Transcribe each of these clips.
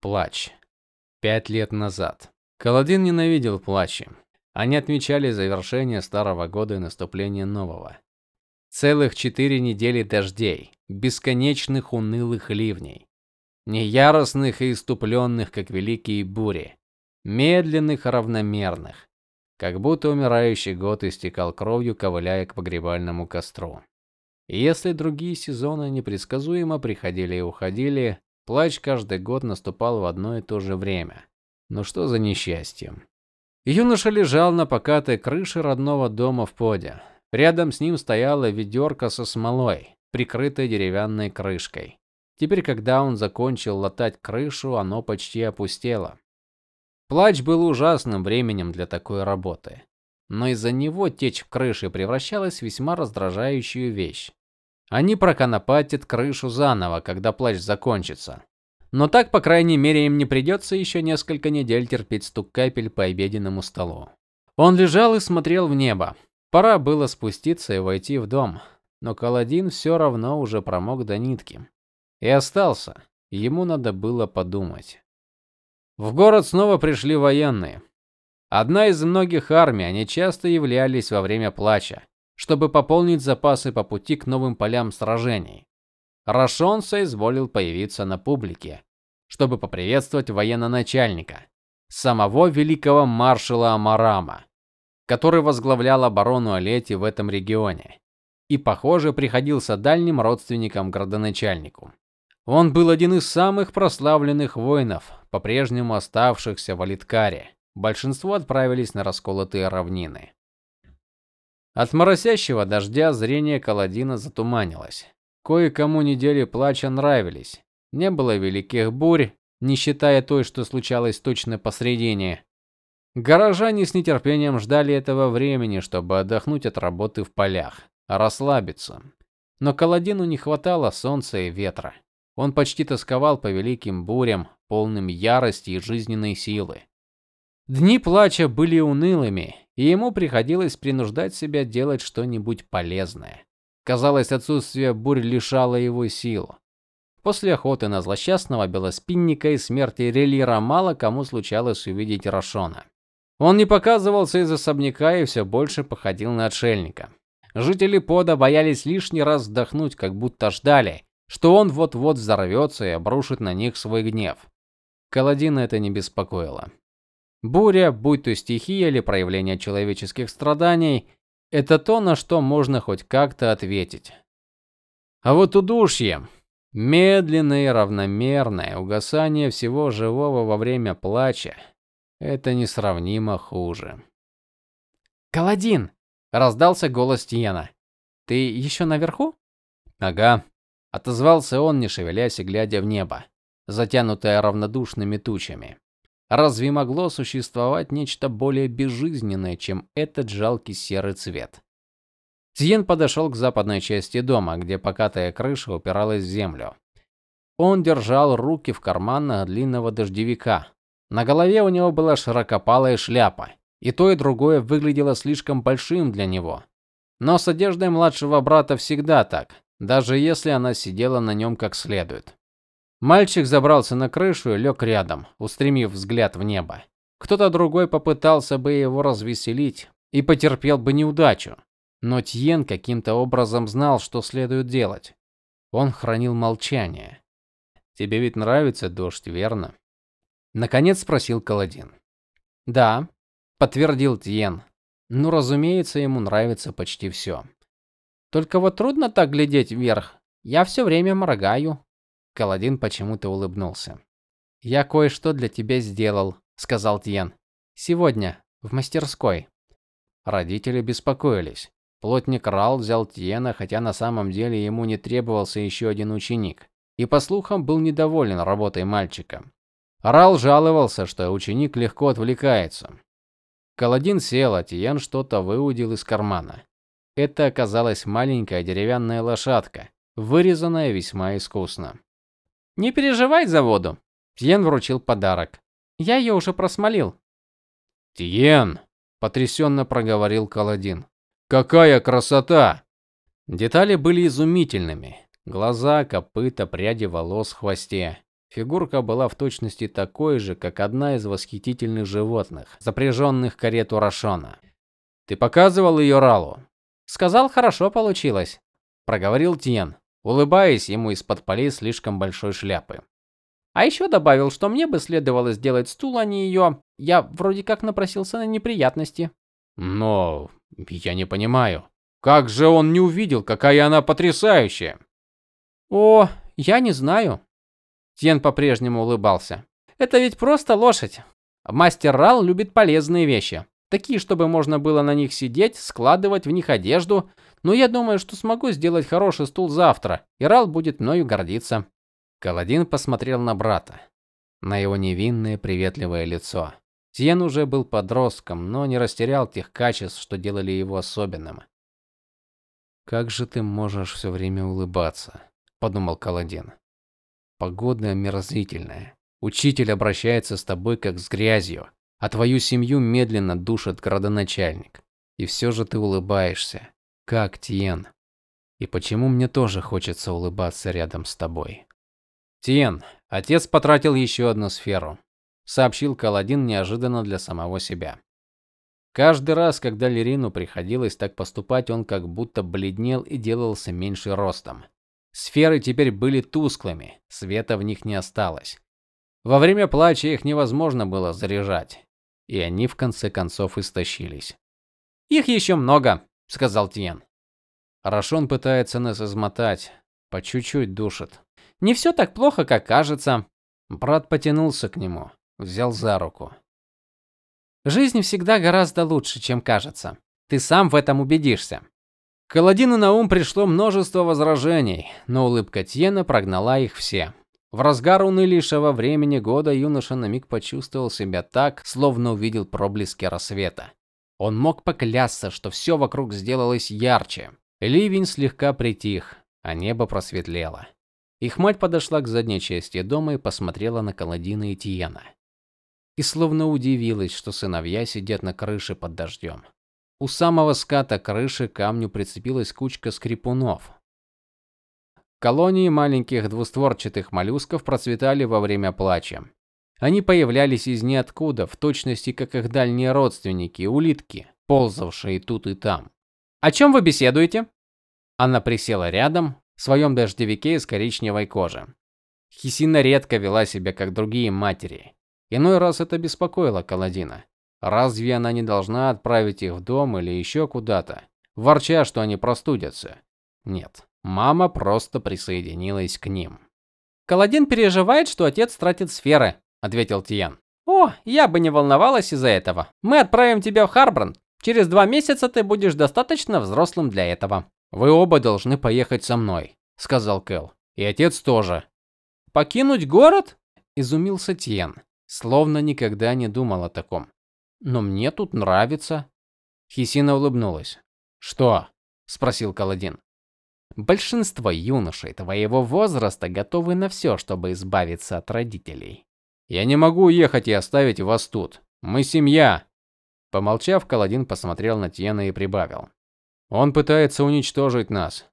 Плач. Пять лет назад. Каладин ненавидел плачи. Они отмечали завершение старого года и наступление нового. Целых четыре недели дождей, бесконечных унылых ливней, не яростных и иступленных, как великие бури, медленных равномерных, как будто умирающий год истекал кровью, ковыляя к погребальному костру. Если другие сезоны непредсказуемо приходили и уходили, плач каждый год наступал в одно и то же время. Но что за несчастье? Юноша лежал на покатой крыше родного дома в поде. Рядом с ним стояла ведерко со смолой, прикрытое деревянной крышкой. Теперь, когда он закончил латать крышу, оно почти опустело. Плач был ужасным временем для такой работы, но из-за него течь в крыше превращалась в весьма раздражающую вещь. Они проконопатят крышу заново, когда плач закончится. Но так, по крайней мере, им не придется еще несколько недель терпеть стук капель по обеденному столу. Он лежал и смотрел в небо. Пора было спуститься и войти в дом, но Каладин все равно уже промок до нитки. И остался. Ему надо было подумать. В город снова пришли военные. Одна из многих армий, они часто являлись во время плача, чтобы пополнить запасы по пути к новым полям сражений. Рашон соизволил появиться на публике, чтобы поприветствовать военно-начальника, самого великого маршала Амарама, который возглавлял оборону Алети в этом регионе и, похоже, приходился дальним родственником градоначальнику. Он был один из самых прославленных воинов, по-прежнему оставшихся в Алиткаре. Большинство отправились на расколотые равнины. От моросящего дождя зрение Каладина затуманилось. Кое-кому недели плача нравились. Не было великих бурь, не считая той, что случалась точно посредине. Горожане с нетерпением ждали этого времени, чтобы отдохнуть от работы в полях, расслабиться. Но Каладину не хватало солнца и ветра. Он почти тосковал по великим бурям, полным ярости и жизненной силы. Дни плача были унылыми, и ему приходилось принуждать себя делать что-нибудь полезное. Казалось, отсутствие бурь лишало его сил. После охоты на злосчастного белоспинника и смерти Релира мало кому случалось увидеть Рашона. Он не показывался из особняка и все больше походил на отшельника. Жители пода боялись лишний раз вдохнуть, как будто ждали, что он вот-вот взорвется и обрушит на них свой гнев. Каладина это не беспокоило. Буря, будь то стихия или проявление человеческих страданий, это то, на что можно хоть как-то ответить. А вот удушье, медленное и равномерное угасание всего живого во время плача это несравнимо хуже. Каладин, раздался голос Тиена. Ты еще наверху? Ага, отозвался он, не шевелясь и глядя в небо, затянутое равнодушными тучами. Разве могло существовать нечто более безжизненное, чем этот жалкий серый цвет? Тиен подошел к западной части дома, где покатая крыша упиралась в землю. Он держал руки в карманах длинного дождевика. На голове у него была широкополая шляпа, и то и другое выглядело слишком большим для него. Но с одеждой младшего брата всегда так, даже если она сидела на нем как следует. Мальчик забрался на крышу и лег рядом, устремив взгляд в небо. Кто-то другой попытался бы его развеселить и потерпел бы неудачу, но Тьен каким-то образом знал, что следует делать. Он хранил молчание. Тебе ведь нравится дождь, верно? наконец спросил Каладин. Да, подтвердил Тьен. Ну, разумеется, ему нравится почти все. Только вот трудно так глядеть вверх. Я все время моргаю. Каладин почему-то улыбнулся. "Я кое-что для тебя сделал", сказал Тьен. "Сегодня в мастерской". Родители беспокоились. Плотник Рал взял Тьена, хотя на самом деле ему не требовался еще один ученик, и по слухам был недоволен работой мальчика. Рал жаловался, что ученик легко отвлекается. Каладин сел, а Тьен что-то выудил из кармана. Это оказалась маленькая деревянная лошадка, вырезанная весьма искусно. Не переживай за воду. Тьен вручил подарок. Я ее уже просмолил. Тьен, потрясенно проговорил Каладин. Какая красота! Детали были изумительными. Глаза, копыта, пряди волос хвосте. Фигурка была в точности такой же, как одна из восхитительных животных, запряженных в карету Рашона. Ты показывал ее Ралу? Сказал, хорошо получилось, проговорил Тиен, улыбаясь ему из-под полей слишком большой шляпы. А еще добавил, что мне бы следовало сделать стул, а не ее. Я вроде как напросился на неприятности. Но я не понимаю, как же он не увидел, какая она потрясающая? О, я не знаю. Тен по-прежнему улыбался. Это ведь просто лошадь. Мастер Рал любит полезные вещи, такие, чтобы можно было на них сидеть, складывать в них одежду. Но я думаю, что смогу сделать хороший стул завтра, и Рал будет мною гордиться. Каладин посмотрел на брата, на его невинное приветливое лицо. Тьен уже был подростком, но не растерял тех качеств, что делали его особенным. Как же ты можешь все время улыбаться, подумал Каладин. Погода омерзительная. Учитель обращается с тобой как с грязью, а твою семью медленно душит градоначальник. И все же ты улыбаешься. Как, Тьен? И почему мне тоже хочется улыбаться рядом с тобой? Тиен, отец потратил еще одну сферу, сообщил Каладин неожиданно для самого себя. Каждый раз, когда Лерину приходилось так поступать, он как будто бледнел и делался меньше ростом. Сферы теперь были тусклыми, света в них не осталось. Во время плача их невозможно было заряжать, и они в конце концов истощились. Их еще много, сказал Тиен. Рашон пытается нас измотать, по чуть-чуть душит. Не все так плохо, как кажется. Брат потянулся к нему, взял за руку. Жизнь всегда гораздо лучше, чем кажется. Ты сам в этом убедишься. Каладину на ум пришло множество возражений, но улыбка Тьена прогнала их все. В разгар унылейшего времени года юноша на миг почувствовал себя так, словно увидел проблески рассвета. Он мог поклясться, что все вокруг сделалось ярче. Ливень слегка притих, а небо просветлело. Их мать подошла к задней части дома и посмотрела на Каладина и Тиена. И словно удивилась, что сыновья сидят на крыше под дождем. У самого ската крыши к камню прицепилась кучка скрипунов. Колонии маленьких двустворчатых моллюсков процветали во время плача. Они появлялись из ниоткуда, в точности как их дальние родственники улитки, ползавшие тут и там. О чем вы беседуете? Она присела рядом, в своем дождевике из коричневой кожи. Хисина редко вела себя как другие матери. Иной раз это беспокоило Каладина. Разве она не должна отправить их в дом или еще куда-то, ворча, что они простудятся? Нет, мама просто присоединилась к ним. Каладин переживает, что отец тратит сферы, ответил Тиен. О, я бы не волновалась из-за этого. Мы отправим тебя в Харбранд. Через два месяца ты будешь достаточно взрослым для этого. Вы оба должны поехать со мной, сказал Кэл. И отец тоже. Покинуть город? изумился Тиен, словно никогда не думал о таком. Но мне тут нравится. Хисина улыбнулась. Что? спросил Каладин. Большинство юношей твоего возраста готовы на все, чтобы избавиться от родителей. Я не могу уехать и оставить вас тут. Мы семья. Помолчав, Каладин посмотрел на Тиена и прибавил: он пытается уничтожить нас.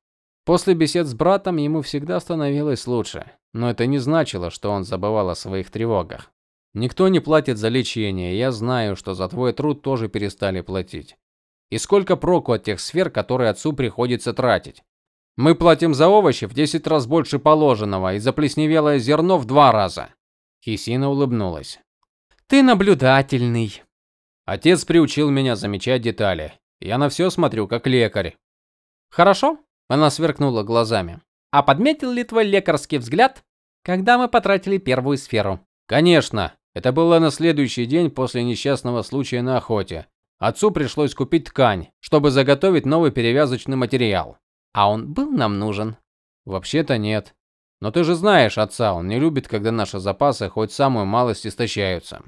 После бесед с братом ему всегда становилось лучше, но это не значило, что он забывал о своих тревогах. Никто не платит за лечение, я знаю, что за твой труд тоже перестали платить. И сколько проку от тех сфер, которые отцу приходится тратить? Мы платим за овощи в 10 раз больше положенного и за плесневелое зерно в два раза. Хисина улыбнулась. Ты наблюдательный. Отец приучил меня замечать детали. Я на все смотрю как лекарь. Хорошо? Она сверкнула глазами. А подметил ли твой лекарский взгляд, когда мы потратили первую сферу? Конечно. Это было на следующий день после несчастного случая на охоте. Отцу пришлось купить ткань, чтобы заготовить новый перевязочный материал. А он был нам нужен? Вообще-то нет. Но ты же знаешь отца, он не любит, когда наши запасы хоть самую малость истощаются.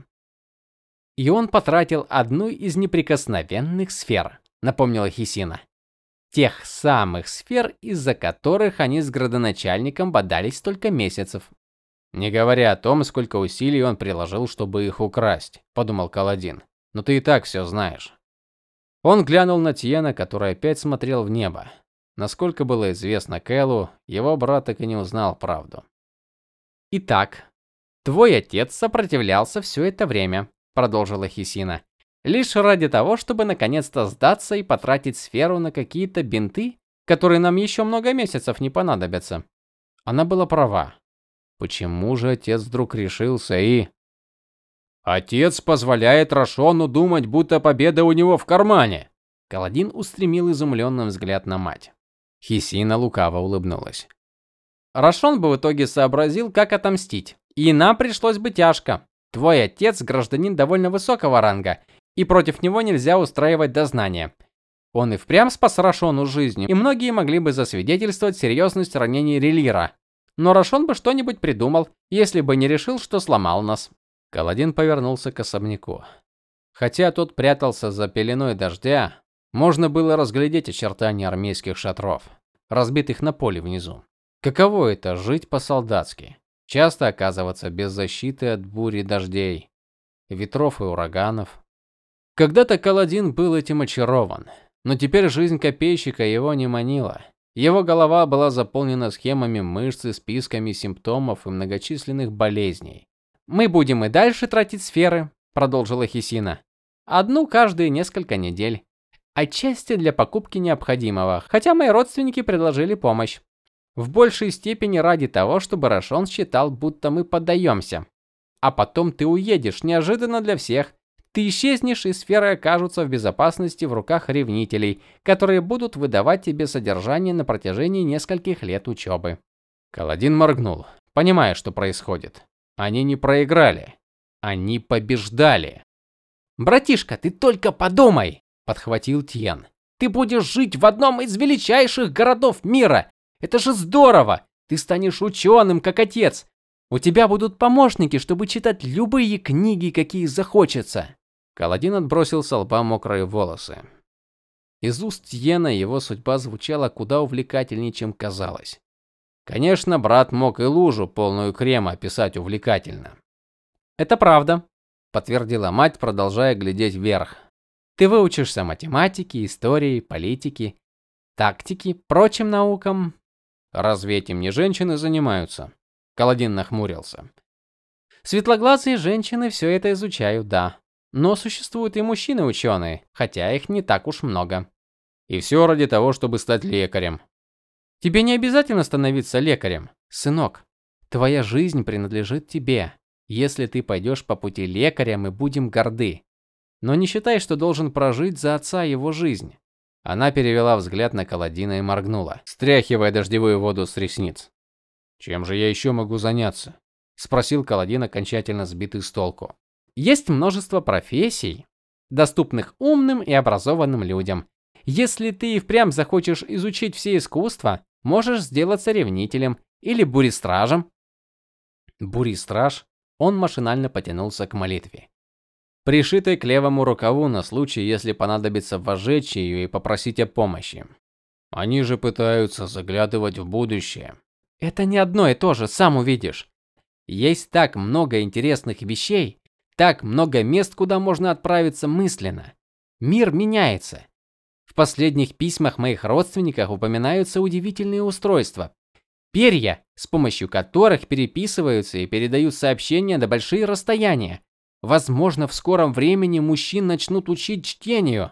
И он потратил одну из неприкосновенных сфер, напомнила Хисина. Тех самых сфер, из-за которых они с градоначальником бодались столько месяцев. Не говоря о том, сколько усилий он приложил, чтобы их украсть, подумал Каладин. Но ты и так все знаешь. Он глянул на Тиена, который опять смотрел в небо. Насколько было известно Кэлу, его брат так и не узнал правду. Итак, Твой отец сопротивлялся все это время, продолжила Хисина. Лишь ради того, чтобы наконец-то сдаться и потратить сферу на какие-то бинты, которые нам еще много месяцев не понадобятся. Она была права. Почему же отец вдруг решился и Отец позволяет Рашону думать, будто победа у него в кармане. Каладин устремил изумленный взгляд на мать. Хисина лукаво улыбнулась. Рашон бы в итоге сообразил, как отомстить. И нам пришлось бы тяжко. Твой отец гражданин довольно высокого ранга, и против него нельзя устраивать дознание. Он и впрямь спас Рашону жизнь, и многие могли бы засвидетельствовать серьезность ранений Релира. Но Рашон бы что-нибудь придумал, если бы не решил, что сломал нас. Каладин повернулся к особняку. Хотя тот прятался за пеленой дождя, можно было разглядеть очертания армейских шатров, разбитых на поле внизу. Каково это жить по-солдатски? Часто оказываться без защиты от бури дождей, ветров и ураганов. Когда-то Каладин был этим очарован, но теперь жизнь копейщика его не манила. Его голова была заполнена схемами мышц, списками симптомов и многочисленных болезней. Мы будем и дальше тратить сферы, продолжила Хисина. Одну каждые несколько недель. Отчасти для покупки необходимого, хотя мои родственники предложили помощь в большей степени ради того, чтобы Рашон считал, будто мы поддаемся. А потом ты уедешь неожиданно для всех. Ты исчезнешь, и сферы окажутся в безопасности в руках ревнителей, которые будут выдавать тебе содержание на протяжении нескольких лет учебы. Каладин моргнул, понимая, что происходит. Они не проиграли, они побеждали. Братишка, ты только подумай, подхватил Тьен. Ты будешь жить в одном из величайших городов мира, это же здорово! Ты станешь ученым, как отец. У тебя будут помощники, чтобы читать любые книги, какие захочется. Каладин отбросил с лба мокрые волосы. Из уст Йена его судьба звучала куда увлекательнее, чем казалось. Конечно, брат мог и лужу, полную крема, описать увлекательно. Это правда, подтвердила мать, продолжая глядеть вверх. Ты выучишься математике, истории, политике, тактике, прочим наукам, Разве этим не женщины занимаются? Каладин нахмурился. Светлоглазые женщины все это изучают, да. Но существуют и мужчины-ученые, хотя их не так уж много. И все ради того, чтобы стать лекарем. Тебе не обязательно становиться лекарем, сынок. Твоя жизнь принадлежит тебе. Если ты пойдешь по пути лекаря, мы будем горды. Но не считай, что должен прожить за отца его жизнь. Она перевела взгляд на Каладина и моргнула, стряхивая дождевую воду с ресниц. Чем же я еще могу заняться? спросил Каладин, окончательно сбитый с толку. Есть множество профессий, доступных умным и образованным людям. Если ты и впрямь захочешь изучить все искусства, можешь сделаться ревнителем или буристражем. Буристраж. Он машинально потянулся к молитве пришитой к левому рукаву на случай, если понадобится возжечь ее и попросить о помощи. Они же пытаются заглядывать в будущее. Это не одно и то же, сам увидишь. Есть так много интересных вещей, так много мест, куда можно отправиться мысленно. Мир меняется. В последних письмах моих родственников упоминаются удивительные устройства. Перья, с помощью которых переписываются и передают сообщения на большие расстояния. Возможно, в скором времени мужчин начнут учить чтению.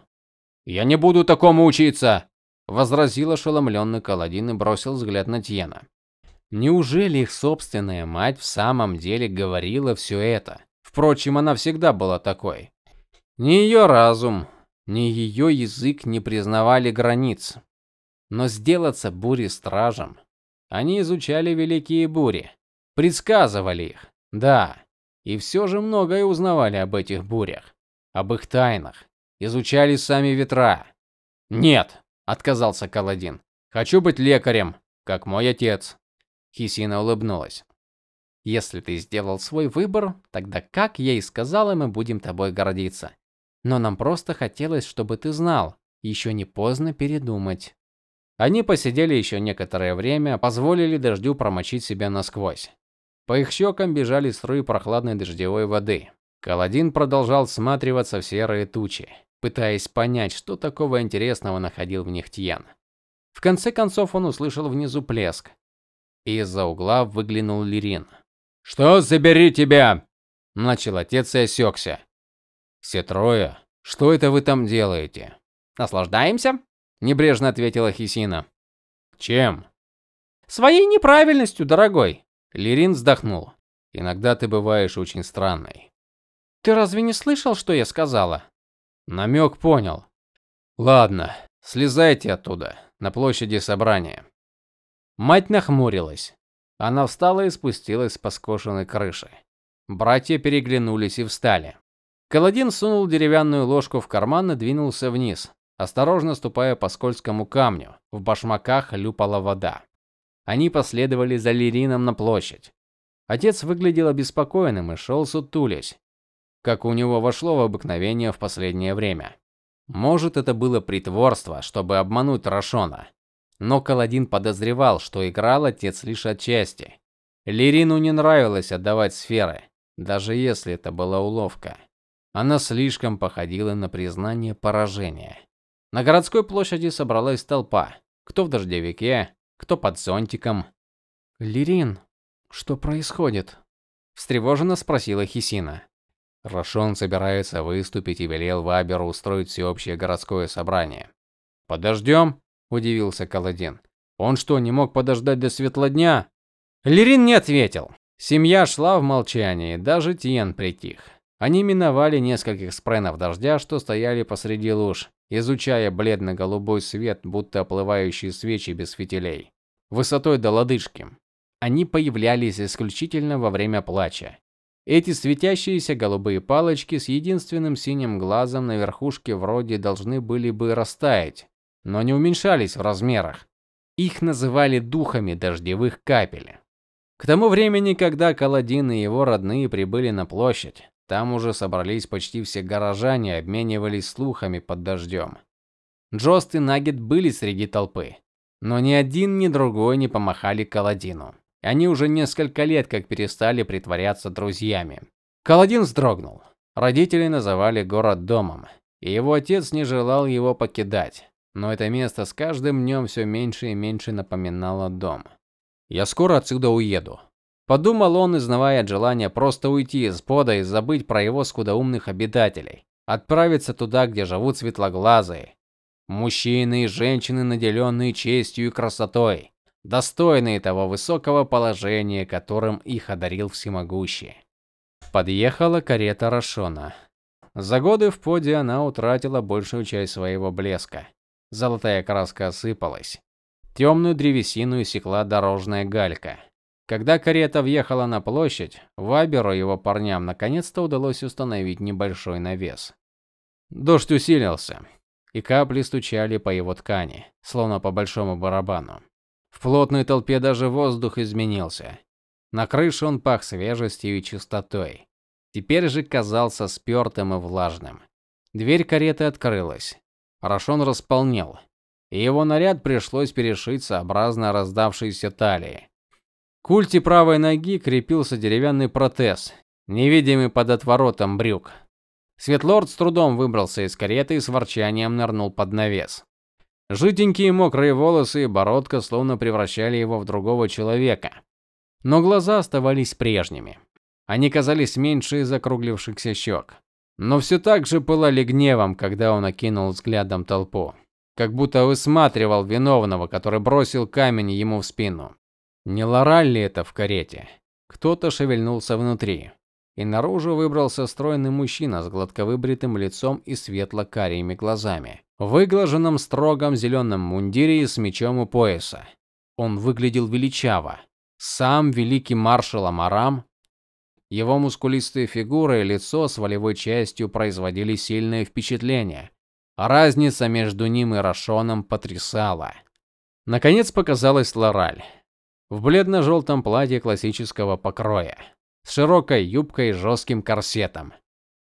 Я не буду такому учиться, возразил ошеломленный Каладин и бросил взгляд на Тьена. Неужели их собственная мать в самом деле говорила все это? Впрочем, она всегда была такой. Ни ее разум, ни ее язык не признавали границ. Но сделаться бури-стражем, они изучали великие бури, предсказывали их. Да, и все же многое узнавали об этих бурях, об их тайнах, изучали сами ветра. "Нет", отказался Каладин. "Хочу быть лекарем, как мой отец". Хисина улыбнулась. Если ты сделал свой выбор, тогда, как я и сказала, мы будем тобой гордиться. Но нам просто хотелось, чтобы ты знал, еще не поздно передумать. Они посидели еще некоторое время, позволили дождю промочить себя насквозь. По их щекам бежали струи прохладной дождевой воды. Каладин продолжал всматриваться в серые тучи, пытаясь понять, что такого интересного находил в них Тьен. В конце концов он услышал внизу плеск. Из-за угла выглянул Лирин. Что забери тебя? начал отец и осекся. Все трое. Что это вы там делаете? Наслаждаемся? небрежно ответила Хисина. Чем? Своей неправильностью, дорогой. Лирин вздохнул. Иногда ты бываешь очень странной. Ты разве не слышал, что я сказала? Намек понял. Ладно, слезайте оттуда, на площади собрания. Мать нахмурилась. Она встала и спустилась по скошенной крыше. Братья переглянулись и встали. Каладин сунул деревянную ложку в карман и двинулся вниз, осторожно ступая по скользкому камню. В башмаках хлюпала вода. Они последовали за Лирином на площадь. Отец выглядел обеспокоенным и шел сутулясь, как у него вошло в обыкновение в последнее время. Может, это было притворство, чтобы обмануть Рашона. Но Каладин подозревал, что играл отец лишь отчасти. Лирину не нравилось отдавать сферы, даже если это была уловка. Она слишком походила на признание поражения. На городской площади собралась толпа. Кто в дождевике, кто под зонтиком. "Лирин, что происходит?" встревоженно спросила Хисина. Рашон собирается выступить и велел Ваберу устроить всеобщее городское собрание. Подождем?» – удивился Каладин. Он что, не мог подождать до светла дня? Лирин не ответил. Семья шла в молчании, даже Тиен притих. Они миновали нескольких спренов дождя, что стояли посреди луж, изучая бледно-голубой свет, будто оплывающие свечи без фитилей, высотой до лодыжки. Они появлялись исключительно во время плача. Эти светящиеся голубые палочки с единственным синим глазом на верхушке вроде должны были бы растаять, но не уменьшались в размерах. Их называли духами дождевых капель. К тому времени, когда Каладин и его родные прибыли на площадь, там уже собрались почти все горожане и обменивались слухами под дождем. Джост и Нагет были среди толпы, но ни один, ни другой не помахали Каладину. Они уже несколько лет как перестали притворяться друзьями. Каладин вздрогнул. Родители называли город домом, и его отец не желал его покидать. Но это место с каждым днем все меньше и меньше напоминало дом. Я скоро отсюда уеду, подумал он, изнывая от желания просто уйти из пода и забыть про его скудоумных обитателей, отправиться туда, где живут светлоглазые, мужчины и женщины, наделенные честью и красотой, достойные того высокого положения, которым их одарил всемогущий. Подъехала карета Рашона. За годы в поде она утратила большую часть своего блеска. Золотая краска осыпалась. Темную древесину иссекла дорожная галька. Когда карета въехала на площадь, Ваберу и его парням наконец-то удалось установить небольшой навес. Дождь усилился, и капли стучали по его ткани, словно по большому барабану. В плотной толпе даже воздух изменился. На крыше он пах свежестью и чистотой. Теперь же казался спёртым и влажным. Дверь кареты открылась. Рашон располнел, и его наряд пришлось перешить сообразно раздавшейся талии. Культе правой ноги крепился деревянный протез, невидимый под отворотом брюк. Светлорд с трудом выбрался из кареты и с ворчанием нырнул под навес. Жиденькие мокрые волосы и бородка словно превращали его в другого человека. Но глаза оставались прежними. Они казались меньше из округлившихся щек. Но все так же пылали гневом, когда он окинул взглядом толпу, как будто высматривал виновного, который бросил камень ему в спину. Не Лораль ли это в карете? Кто-то шевельнулся внутри, и наружу выбрался стройный мужчина с гладковыбритым лицом и светло-карими глазами в выглаженном строгом зеленом мундире и с мечом у пояса. Он выглядел величаво. Сам великий маршал Амарам, его мускулистая фигура и лицо с волевой частью производили сильное впечатление. А разница между ним и Рашоном потрясала. Наконец показалась Лораль в бледно желтом платье классического покроя, с широкой юбкой и жестким корсетом.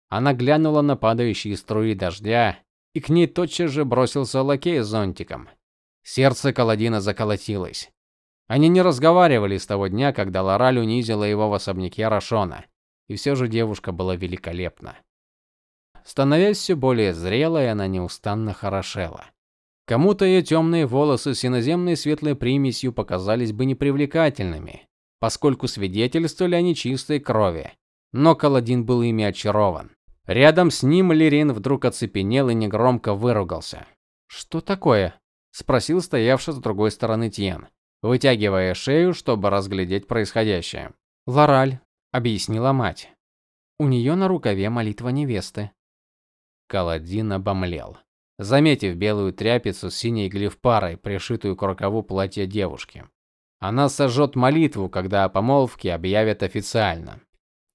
Она глянула на падающие струи дождя и к ней тотчас же бросился лакей с зонтиком. Сердце Каладина заколотилось. Они не разговаривали с того дня, когда Лораль унизила его в особняке Рашона, и все же девушка была великолепна. Становясь все более зрелой, она неустанно хорошела. Кому-то ее темные волосы с иноземной светлой примесью показались бы непривлекательными, поскольку свидетельствовали о нечистой крови. Но Каладин был ими очарован. Рядом с ним Лирин вдруг оцепенел и негромко выругался. "Что такое?" спросил стоявший с другой стороны Тьен, вытягивая шею, чтобы разглядеть происходящее. "Лораль", объяснила мать. "У нее на рукаве молитва невесты". Каладин обомлел, заметив белую тряпицу с синей глифпарой, пришитую к рукаву платья девушки. Она сожжет молитву, когда о помолвке объявят официально.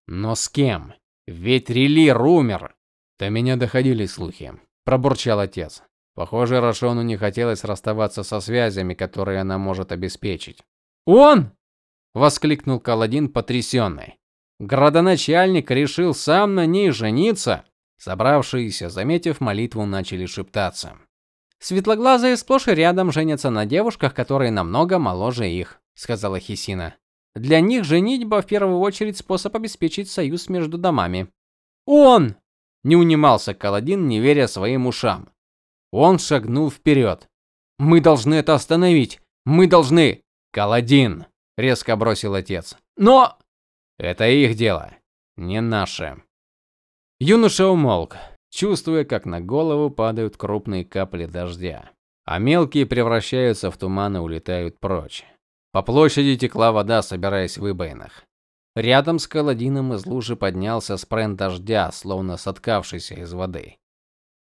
Но с кем? Ведь Релир умер. До меня доходили слухи, пробурчал отец. Похоже, Рашону не хотелось расставаться со связями, которые она может обеспечить. "Он!" воскликнул Каладин потрясенный. Градоначальник решил сам на ней жениться. Собравшиеся, заметив молитву, начали шептаться. Светлоглазые сплошь и рядом женятся на девушках, которые намного моложе их, сказала Хисина. Для них женитьба в первую очередь способ обеспечить союз между домами. Он не унимался Каладин, не веря своим ушам. Он шагнул вперед. Мы должны это остановить. Мы должны. Каладин, резко бросил отец. Но это их дело, не наше. Юноша умолк, чувствуя, как на голову падают крупные капли дождя, а мелкие превращаются в туман и улетают прочь. По площади текла вода, собираясь в выбоинах. Рядом с Каладином из лужи поднялся спрен дождя, словно соткавшийся из воды,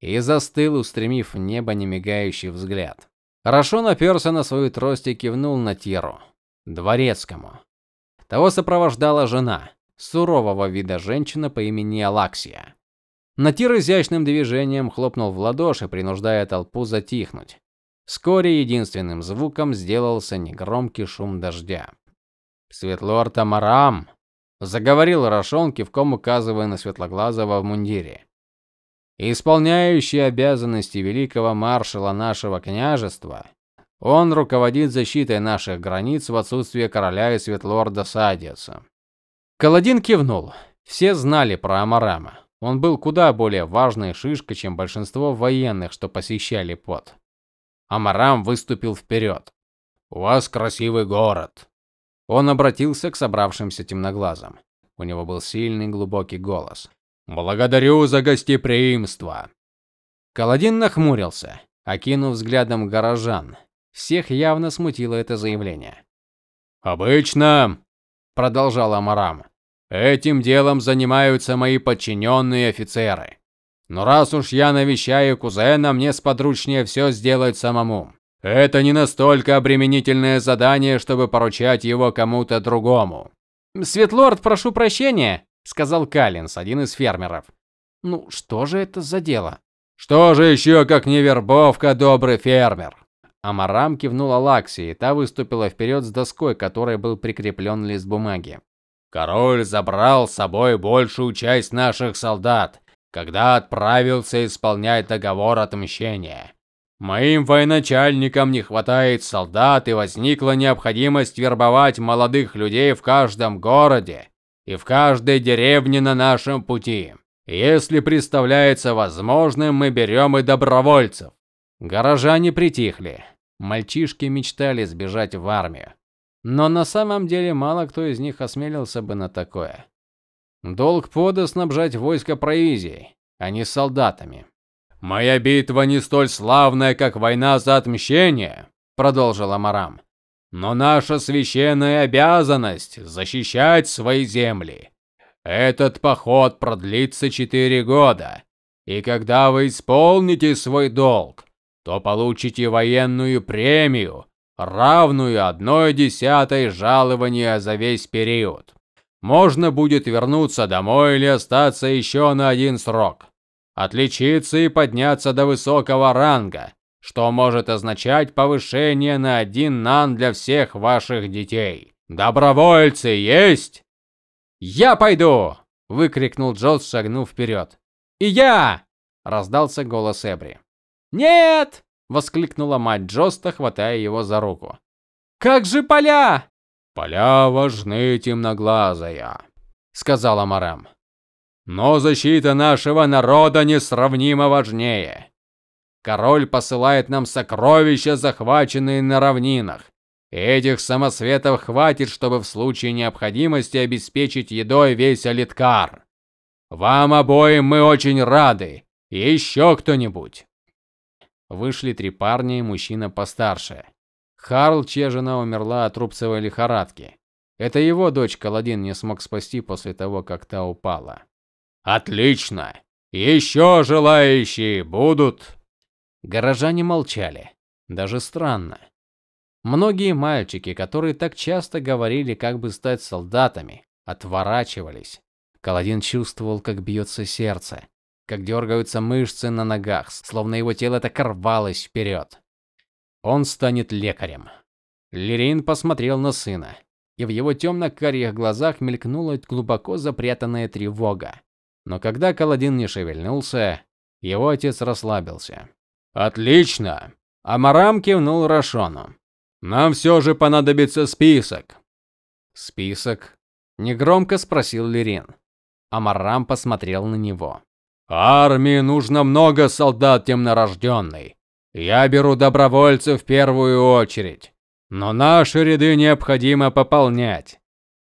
и застыл, устремив в небо немигающий взгляд. Рашон оперся на свою трость и кивнул на Тиру, дворецкому. Того сопровождала жена, сурового вида женщина по имени Алаксия. Натир изящным движением хлопнул в ладоши, принуждая толпу затихнуть. Вскоре единственным звуком сделался негромкий шум дождя. Светлорд Амарам заговорил Рашон, кивком указывая на светлоглазого в мундире. Исполняющий обязанности великого маршала нашего княжества, он руководит защитой наших границ в отсутствие короля и светлорда Садиса. Каладин кивнул. Все знали про Амарама. Он был куда более важной шишкой, чем большинство военных, что посещали пот. Амарам выступил вперед. У вас красивый город. Он обратился к собравшимся темноглазым. У него был сильный глубокий голос. Благодарю за гостеприимство. Каладин нахмурился, окинув взглядом горожан. Всех явно смутило это заявление. Обычно, продолжал Амарам, этим делом занимаются мои подчиненные офицеры. Но раз уж я навещаю кузена, мне сподручнее все сделать самому. Это не настолько обременительное задание, чтобы поручать его кому-то другому. Светлорд, прошу прощения, сказал Калинс, один из фермеров. Ну, что же это за дело? Что же еще, как не вербовка, добрый фермер? Амарам кивнула Лакси, и та выступила вперед с доской, к которой был прикреплен лист бумаги. Король забрал с собой большую часть наших солдат, когда отправился исполнять договор отмщения. Моим военачальникам не хватает солдат, и возникла необходимость вербовать молодых людей в каждом городе и в каждой деревне на нашем пути. Если представляется возможным, мы берем и добровольцев. Горожане притихли. Мальчишки мечтали сбежать в армию. Но на самом деле мало кто из них осмелился бы на такое. Долг пода снабжать войско провизией, а не солдатами. Моя битва не столь славная, как война за отмщение, продолжил Амарам. Но наша священная обязанность защищать свои земли. Этот поход продлится четыре года, и когда вы исполните свой долг, то получите военную премию, равную одной десятой жалования за весь период. Можно будет вернуться домой или остаться еще на один срок. Отличиться и подняться до высокого ранга, что может означать повышение на один нан для всех ваших детей. Добровольцы есть? Я пойду, выкрикнул Джоз, шагнув вперед. И я, раздался голос Эбри. Нет! Воскликнула мать Джоста, хватая его за руку. Как же поля? Поля важны, темноглазая, сказала Марам. Но защита нашего народа несравнимо важнее. Король посылает нам сокровища, захваченные на равнинах. Этих самосветов хватит, чтобы в случае необходимости обеспечить едой весь Алиткар. Вам обоим мы очень рады. Еще кто-нибудь? Вышли три парня и мужчина постарше. Харл, чья жена умерла от рубцевой лихорадки. Это его дочь Каладин не смог спасти после того, как та упала. Отлично. Еще желающие будут? Горожане молчали. Даже странно. Многие мальчики, которые так часто говорили, как бы стать солдатами, отворачивались. Каладин чувствовал, как бьется сердце, как дергаются мышцы на ногах, словно его тело так рвалось вперед. Он станет лекарем. Лирин посмотрел на сына, и в его темно-карих глазах мелькнула глубоко запрятанная тревога. Но когда Каладин не шевельнулся, его отец расслабился. Отлично. Амарам кивнул Рашону. Нам все же понадобится список. Список? негромко спросил Лирин. Амарам посмотрел на него. Армии нужно много солдат темнорожденной. Я беру добровольцев в первую очередь, но наши ряды необходимо пополнять.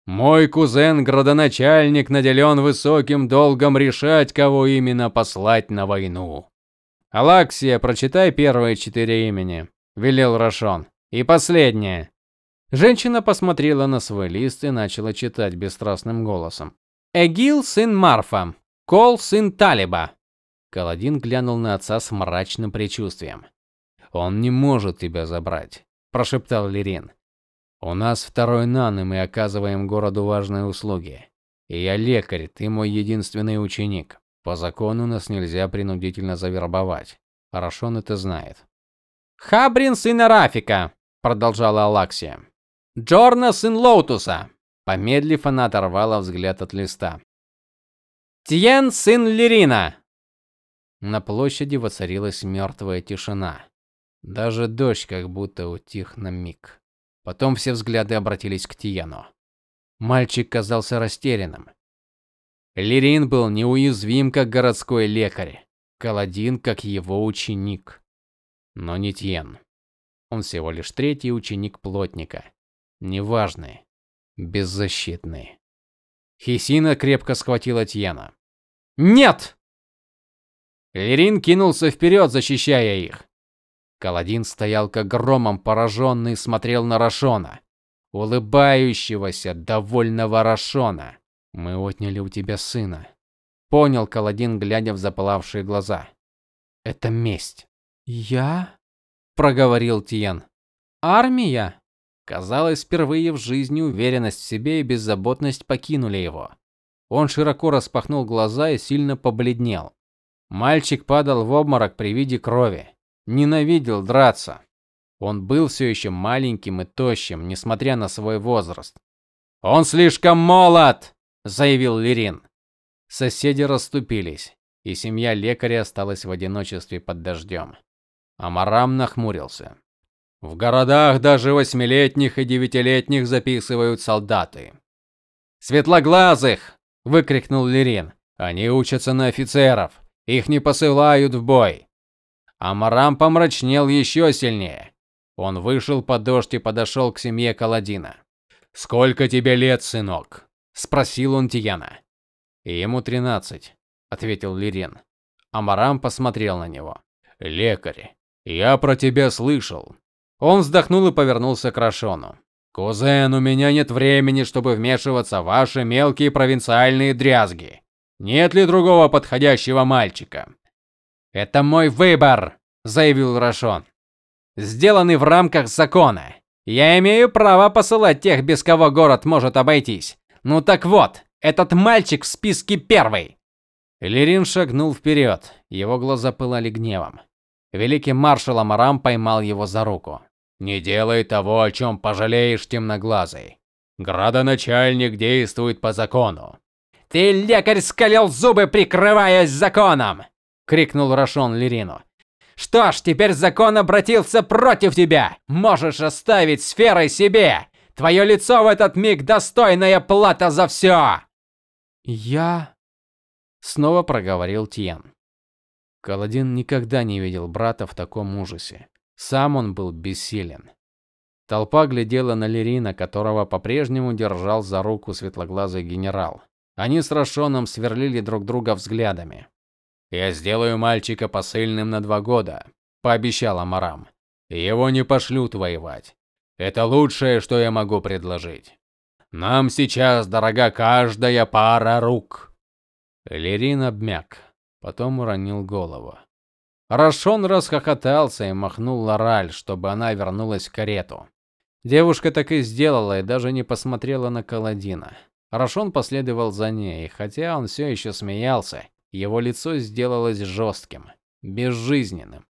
Мой кузен градоначальник наделен высоким долгом решать, кого именно послать на войну. Алаксия, прочитай первые четыре имени, велел Рашон. И последнее. Женщина посмотрела на свой лист и начала читать бесстрастным голосом. Эгил сын Марфа, Кол сын Талиба. Каладин глянул на отца с мрачным предчувствием. Он не может тебя забрать, прошептал Лирин. У нас второй нан, и мы оказываем городу важные услуги. И я лекарь, ты мой единственный ученик. По закону нас нельзя принудительно завербовать. Хорошо он это знает. Хабрин сын Рафика, продолжала Алаксия. Джорна сын Лоутуса. Помедлив, она оторвала взгляд от листа. Тиен сын Лирина. На площади воцарилась мертвая тишина. Даже дождь как будто утих на миг. Потом все взгляды обратились к Тиену. Мальчик казался растерянным. Лирин был неуязвим как городской лекарь, Каладин как его ученик. Но не Тиен. Он всего лишь третий ученик плотника. Неважный, беззащитный. Хисина крепко схватила Тьена. "Нет!" Лирин кинулся вперед, защищая их. Каладин стоял как громом пораженный, смотрел на Рашона, улыбающегося, довольного Рашона. Мы отняли у тебя сына, понял Каладин, глядя в запылавшие глаза. Это месть. Я проговорил Тиен. Армия. Казалось, впервые в жизни уверенность в себе и беззаботность покинули его. Он широко распахнул глаза и сильно побледнел. Мальчик падал в обморок при виде крови ненавидел драться. Он был все еще маленьким и тощим, несмотря на свой возраст. "Он слишком молод", заявил Лирин. Соседи расступились, и семья лекаря осталась в одиночестве под дождем. Амарам нахмурился. В городах даже восьмилетних и девятилетних записывают солдаты. Светлоглазых, выкрикнул Лирин. Они учатся на офицеров. Их не посылают в бой. Амарам помрачнел еще сильнее. Он вышел под дождь и подошел к семье Каладина. "Сколько тебе лет, сынок?" спросил он Тияна. "Ему тринадцать», — ответил Лирин. Амарам посмотрел на него. "Лекарь, я про тебя слышал". Он вздохнул и повернулся к Рашону. "Кузен, у меня нет времени, чтобы вмешиваться в ваши мелкие провинциальные дрязги. Нет ли другого подходящего мальчика?" Это мой выбор, заявил Рашон. Сделанный в рамках закона. Я имею право посылать тех, без кого город может обойтись. Ну так вот, этот мальчик в списке первый. Лерин шагнул вперед. Его глаза пылали гневом. Великий маршал Амарам поймал его за руку. Не делай того, о чем пожалеешь, темноглазый. Градоначальник действует по закону. Ты лекарь скалил зубы, прикрываясь законом крикнул Рашон Лирину. Что ж, теперь закон обратился против тебя. Можешь оставить сферой себе. Твое лицо в этот миг достойная плата за все!» Я снова проговорил Тиен. Каладин никогда не видел брата в таком ужасе. Сам он был бессилен. Толпа глядела на Лерина, которого по-прежнему держал за руку светлоглазый генерал. Они с Рашоном сверлили друг друга взглядами. Я сделаю мальчика посыльным на два года, пообещал Амарам. Его не пошлют воевать. Это лучшее, что я могу предложить. Нам сейчас дорога каждая пара рук. Лерин обмяк, потом уронил голову. Рашон расхохотался и махнул Лораль, чтобы она вернулась в карету. Девушка так и сделала и даже не посмотрела на Каладина. Рашон последовал за ней, хотя он все еще смеялся, его лицо сделалось жестким, безжизненным,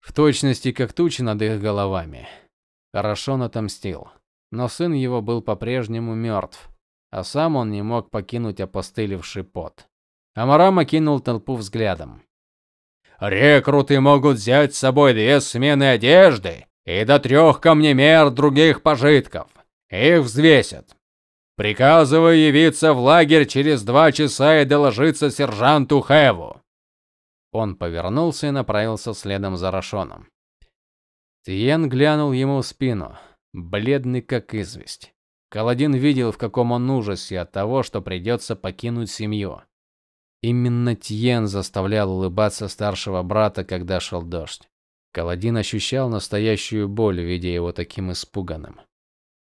в точности как тучи над их головами. Рашон отомстил, но сын его был по-прежнему мертв, а сам он не мог покинуть опостылевший пот. Амарам окинул толпу взглядом. Рекруты могут взять с собой две смены одежды и до трех камнемер других пожитков. Их взвесят. Приказываю явиться в лагерь через два часа и доложиться сержанту Хэву. Он повернулся и направился следом за Рашоном. Тиен глянул ему в спину, бледный как известь. Каладин видел, в каком он ужасе от того, что придется покинуть семью. Именно Тьен заставлял улыбаться старшего брата, когда шел дождь. Каладин ощущал настоящую боль, видя его таким испуганным.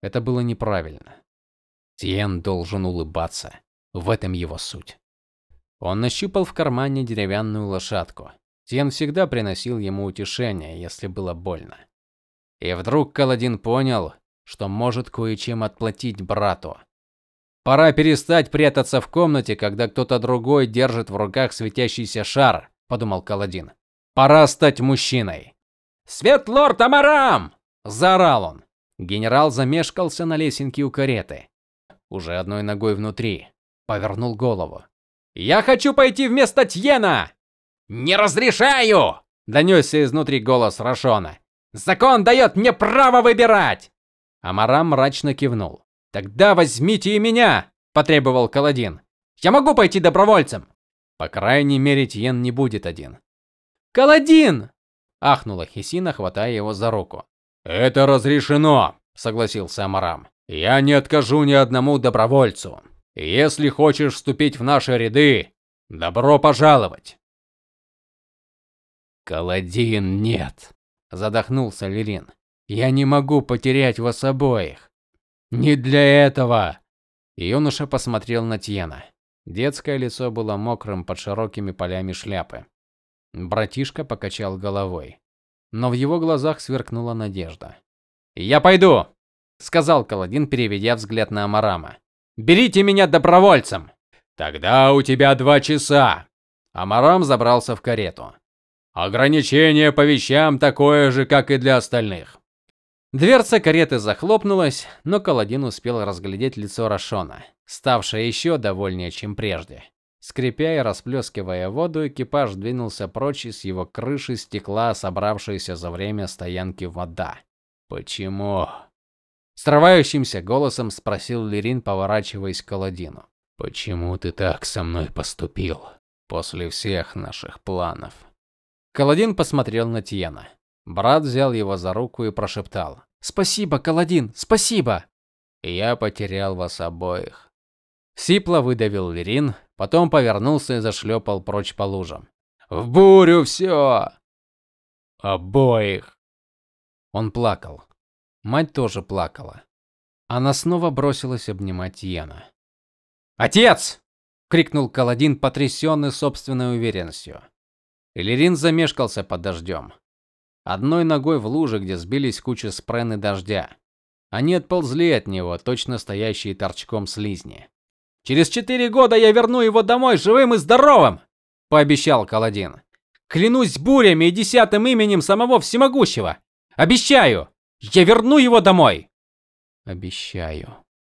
Это было неправильно. Тьен должен улыбаться. В этом его суть. Он нащупал в кармане деревянную лошадку. Тьен всегда приносил ему утешение, если было больно. И вдруг Каладин понял, что может кое-чем отплатить брату. Пора перестать прятаться в комнате, когда кто-то другой держит в руках светящийся шар, подумал Каладин. Пора стать мужчиной. Светлорд Амарам! заорал он. Генерал замешкался на лесенке у кареты уже одной ногой внутри, повернул голову. Я хочу пойти вместо Тьена. Не разрешаю, донесся изнутри голос Рашона. Закон дает мне право выбирать. Амарам мрачно кивнул. Тогда возьмите и меня, потребовал Каладин. Я могу пойти добровольцем. По крайней мере, Тьен не будет один. Каладин! ахнула Хисина, хватая его за руку. Это разрешено, согласился Амарам. Я не откажу ни одному добровольцу. Если хочешь вступить в наши ряды, добро пожаловать. Каладин, нет, задохнулся Лилин. Я не могу потерять вас обоих. Не для этого. Юноша посмотрел на Тьена. Детское лицо было мокрым под широкими полями шляпы. Братишка покачал головой, но в его глазах сверкнула надежда. "Я пойду", сказал Каладин, переведя взгляд на Амарама. Берите меня добровольцем. Тогда у тебя два часа. Амарам забрался в карету. Ограничение по вещам такое же, как и для остальных. Дверца кареты захлопнулась, но Каладин успел разглядеть лицо Рашона, ставшее еще довольнее, чем прежде. Скрипя и расплескивая воду, экипаж двинулся прочь, и с его крыши стекла собравшаяся за время стоянки вода. Почему? Срывающимся голосом спросил Лерин, поворачиваясь к Каладину. Почему ты так со мной поступил после всех наших планов? Каладин посмотрел на Тиена. Брат взял его за руку и прошептал: "Спасибо, Каладин, спасибо. Я потерял вас обоих". Сипло выдавил Лерин, потом повернулся и зашлепал прочь по лужам. "В бурю все!» обоих. Он плакал. Мать тоже плакала. Она снова бросилась обнимать Йена. "Отец!" крикнул Каладин, потрясенный собственной уверенностью. Элерин замешкался под дождем. Одной ногой в луже, где сбились кучи спрены дождя. Они отползли от него, точно стоящие торчком слизни. Через четыре года я верну его домой живым и здоровым, пообещал Каладин. Клянусь бурями и десятым именем самого всемогущего. Обещаю. Я верну его домой. Обещаю.